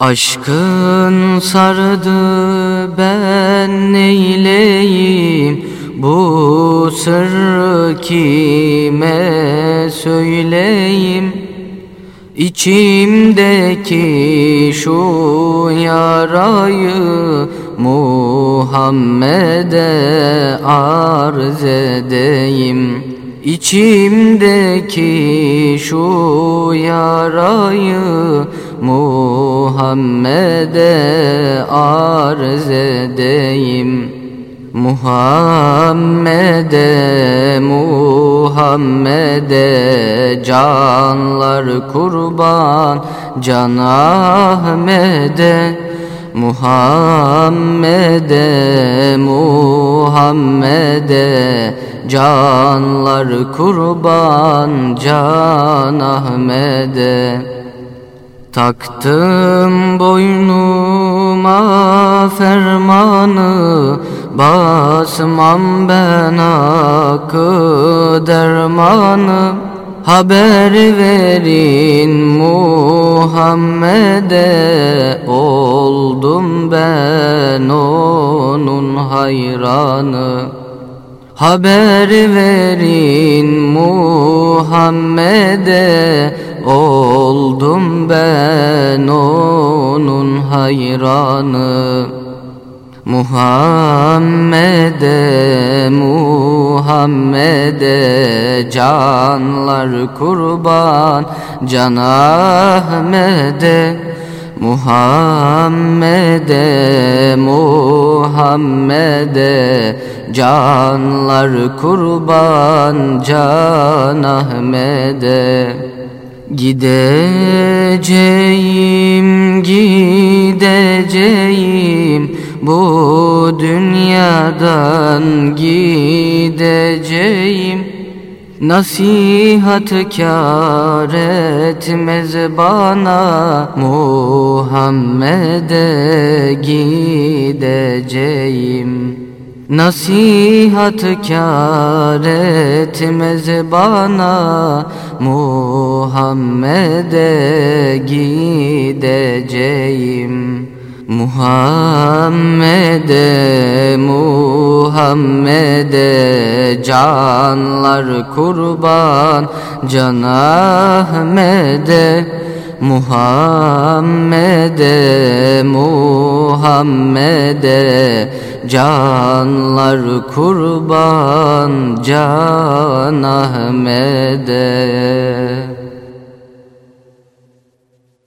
Aşkın sardı ben neyleyim? Bu sırrı kime söyleyeyim İçimdeki şu yarayı Muhammed'e arz edeyim. İçimdeki şu yarayı Muhammed'e arz edeyim. Muhammed'e Muhammed'e canlar kurban Can Ahmet'e. Muhammed'e Muhammed'e canlar kurban Can Ahmet'e Taktım boynuma fermanı Basmam ben hakkı dermanı. Haber verin Muhammed'e Oldum ben onun hayranı. Haber verin Muhammed'e Oldum ben onun hayranı. Muhammed'e Muhammed'e canlar kurban Can Ahmet'e Muhammed'e Muhammed'e canlar kurban Can Ahmet'e Gideceğim, gideceğim Bu dünyadan gideceğim. Nasihat kâr etmez bana Muhammed'e gideceğim Nasihat kâr etmez bana Muhammed'e gideceğim. Muhammed'e Muhammed'e canlar kurban Can Ahmet'e Muhammed'e Muhammed'e canlar kurban Can Ahmet'e